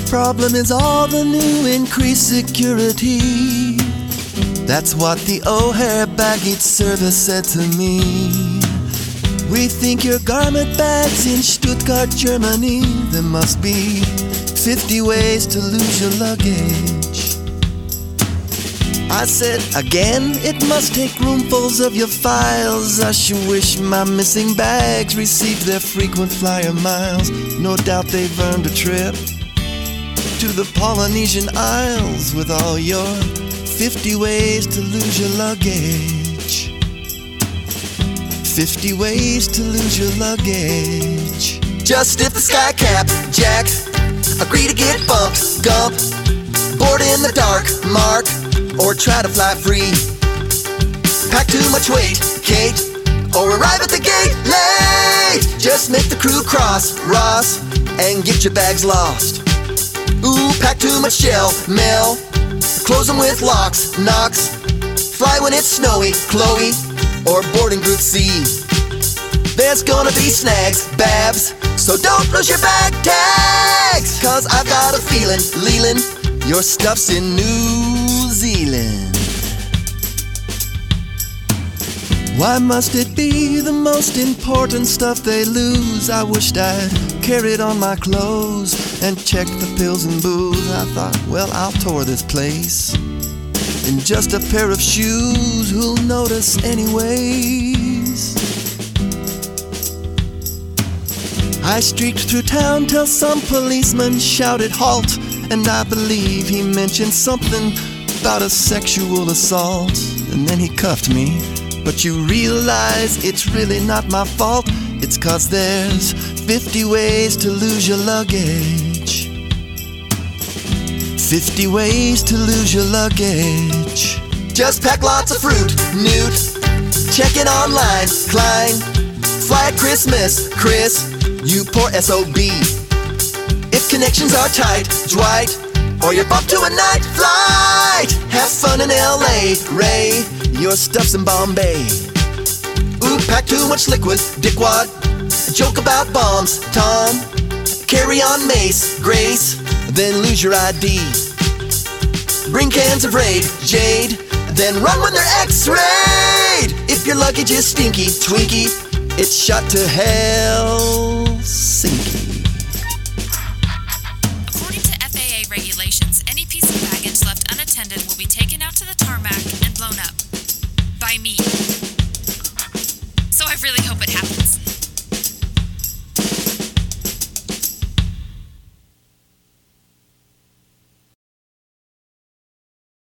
problem is all the new increased security. That's what the O'Hare baggage service said to me. We think your garment bags in Stuttgart, Germany. There must be 50 ways to lose your luggage. I said, again, it must take roomfuls of your files. I sure wish my missing bags received their frequent flyer miles. No doubt they've earned a trip to the Polynesian Isles with all your 50 ways to lose your luggage. 50 ways to lose your luggage. Just if the sky cap, Jack, agree to get bumped, gump, board in the dark, mark, or try to fly free. Pack too much weight, Kate, or arrive at the gate late. Just make the crew cross, Ross, and get your bags lost. Ooh, pack too much shell, Mel. Close them with locks, knocks. Fly when it's snowy, Chloe, or boarding group C. There's gonna be snags, Babs, so don't lose your bag tags. Cause I've got a feeling, Leland, your stuff's in New Zealand. Why must it be the most important stuff they lose? I wished I'd carried on my clothes and checked the pills and booze. I thought, well, I'll tour this place in just a pair of shoes. Who'll notice, anyways? I streaked through town till some policeman shouted halt, and I believe he mentioned something about a sexual assault, and then he cuffed me. But you realize it's really not my fault. It's cause there's 50 ways to lose your luggage. 50 ways to lose your luggage. Just pack lots of fruit, Newt. Check it online, Klein. Fly at Christmas, Chris. You poor SOB. If connections are tight, Dwight. Or you're off to a night flight. Have fun in LA, Ray. Your stuff's in Bombay. Pack too much liquid, dickwad. Joke about bombs, Tom. Carry on mace, Grace. Then lose your ID. Bring cans of Raid, Jade. Then run when they're X-rayed. If your luggage is stinky, Twinkie, it's shot to hell, Helsinki. According to FAA regulations, any piece of baggage left unattended will be taken I really hope it happens.